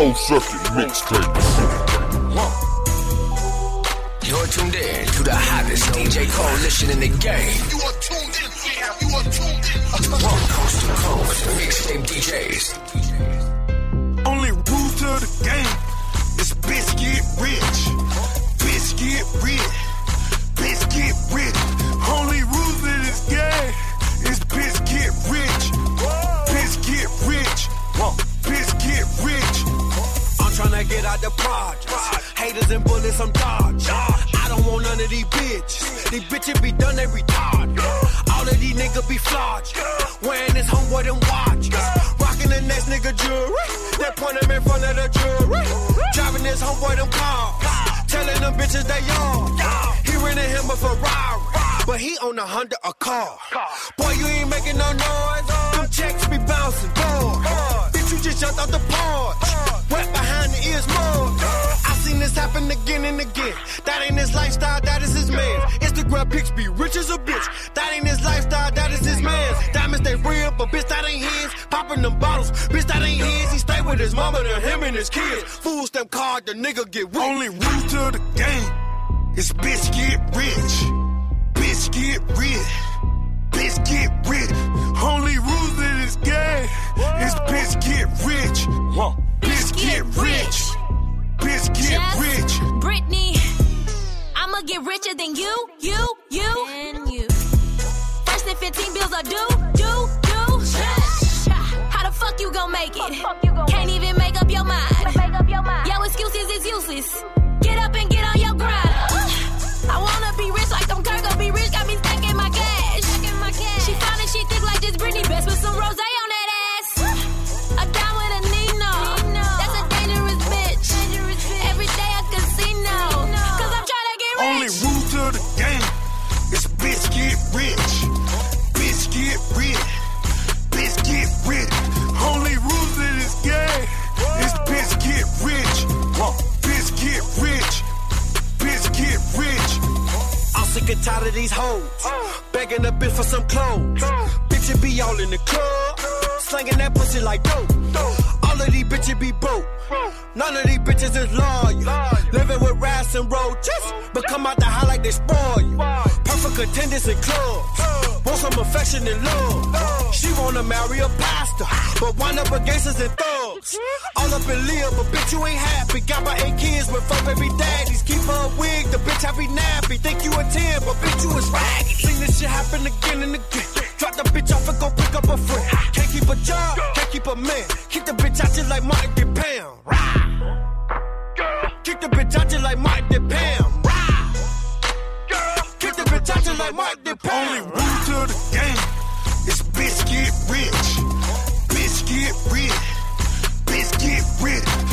Closed circuit mixtapes. You're tuned in to the hottest DJ coalition in the game. You are tuned in, fam. You are tuned in. The projects. Haters and bullets, I'm dodging. I don't want none of these bitches. These bitches be done, they retarded. All of these niggas be flogged. Wearing this homeboy them watches. Rocking the next nigga jewelry. They point him in front of the jury. Driving this homeboy them cars. Telling them bitches they young. He renting him a Ferrari. But he on a Honda a car. Boy, you ain't making no noise. Them checks be bouncing. Boy. You just jumped out the porch. Wet behind the ears more. I seen this happen again and again. That ain't his lifestyle, that is his man. Instagram pics be rich as a bitch. That ain't his lifestyle, that is his man. Diamonds they real, but bitch that ain't his. Popping them bottles, bitch that ain't his. He stay with his mama than him and his kids. Fool stamp card, the nigga get rich. Only rule to the game is bitch get rich. Bitch get rich. Rich. Bitch get rich. Bitch get Just rich. Britney, I'ma get richer than you, you, you, and you. First and 15 bills are due, due, due. How the fuck you gon' make it? Can't even make up your mind. Yo, excuses is useless. Sick and tired of these hoes. Oh. Begging a bitch for some clothes. Oh. Bitches be all in the club. Slanging that pussy like dope. All of these bitches be broke. None of these bitches is loyal. Living with rats and roaches. Oh. But come out the high like they spoil you. Perfect attendance in clubs. Want some affection and love. She wanna marry a pastor. But wind up against us and thugs. Mm-hmm. All up in Leah, but bitch, you ain't happy. Got my eight kids with four baby daddies. Keep her a wig, the bitch happy nappy. Think you 10, but bitch, you is raggy. Seen this shit happen again and again. Drop the bitch off and go pick up a friend. Can't keep a job, can't keep a man. Keep the bitch out just like Mike and Pam. Keep the bitch out just like Mike and Pam. Keep the bitch out just like Mike and. Only rule to the game